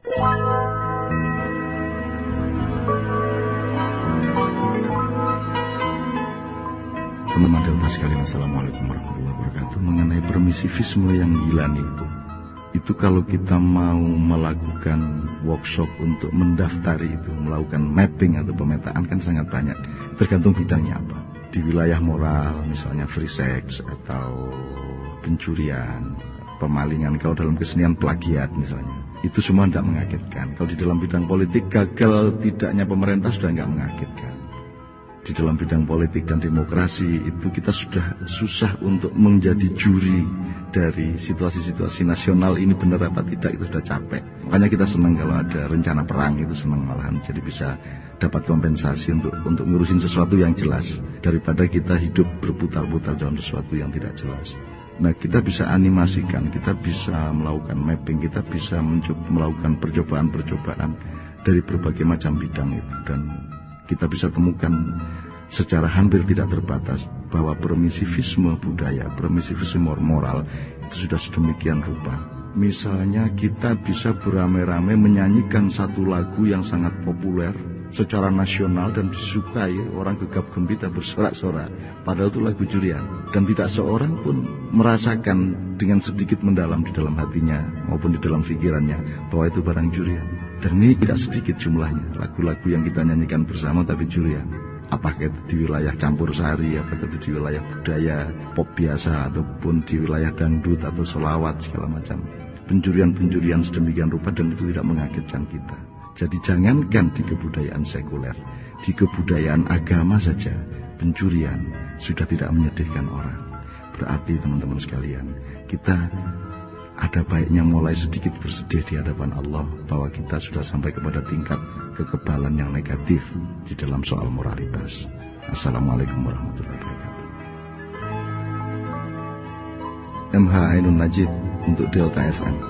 Teman-teman Delta sekalian Assalamualaikum warahmatullahi wabarakatuh. Mengenai permisivisme yang gila itu Itu kalau kita mau melakukan workshop untuk mendaftari itu Melakukan mapping atau pemetaan kan sangat banyak. Tergantung bidangnya apa. Di wilayah moral misalnya free sex atau pencurian Pemalingan. Kalau dalam kesenian plagiat misalnya itu semua tidak mengagetkan. Kalau di dalam bidang politik gagal tidaknya pemerintah sudah nggak mengagetkan di dalam bidang politik dan demokrasi itu kita sudah susah untuk menjadi juri dari situasi-situasi nasional ini benar apa tidak itu sudah capek. Makanya kita senang kalau ada rencana perang itu senang malahan jadi bisa dapat kompensasi untuk untuk ngurusin sesuatu yang jelas daripada kita hidup berputar-putar dalam sesuatu yang tidak jelas. Nah kita bisa animasikan, kita bisa melakukan mapping, kita bisa melakukan percobaan-percobaan dari berbagai macam bidang itu dan kita bisa temukan secara hampir tidak terbatas bahwa permisivisme budaya, permisivisme moral itu sudah sedemikian rupa. Misalnya kita bisa beramai-ramai menyanyikan satu lagu yang sangat populer secara nasional dan disukai orang gegap gembita bersorak-sorak padahal itu lagu curian dan tidak seorang pun merasakan dengan sedikit mendalam di dalam hatinya maupun di dalam pikirannya bahwa itu barang curian dan ini tidak sedikit jumlahnya lagu-lagu yang kita nyanyikan bersama tapi curian. Apakah itu di wilayah campur sari, apakah itu di wilayah budaya pop biasa ataupun di wilayah dangdut atau solawat segala macam. Pencurian-pencurian sedemikian rupa dan itu tidak mengagetkan kita. Jadi jangankan di kebudayaan sekuler, di kebudayaan agama saja pencurian sudah tidak menyedihkan orang. Berarti teman-teman sekalian, kita ada baiknya mulai sedikit bersedih di hadapan Allah bahwa kita sudah sampai kepada tingkat kekebalan yang negatif di dalam soal moralitas. Assalamualaikum warahmatullahi wabarakatuh. MH Ainun Najib untuk Delta FM.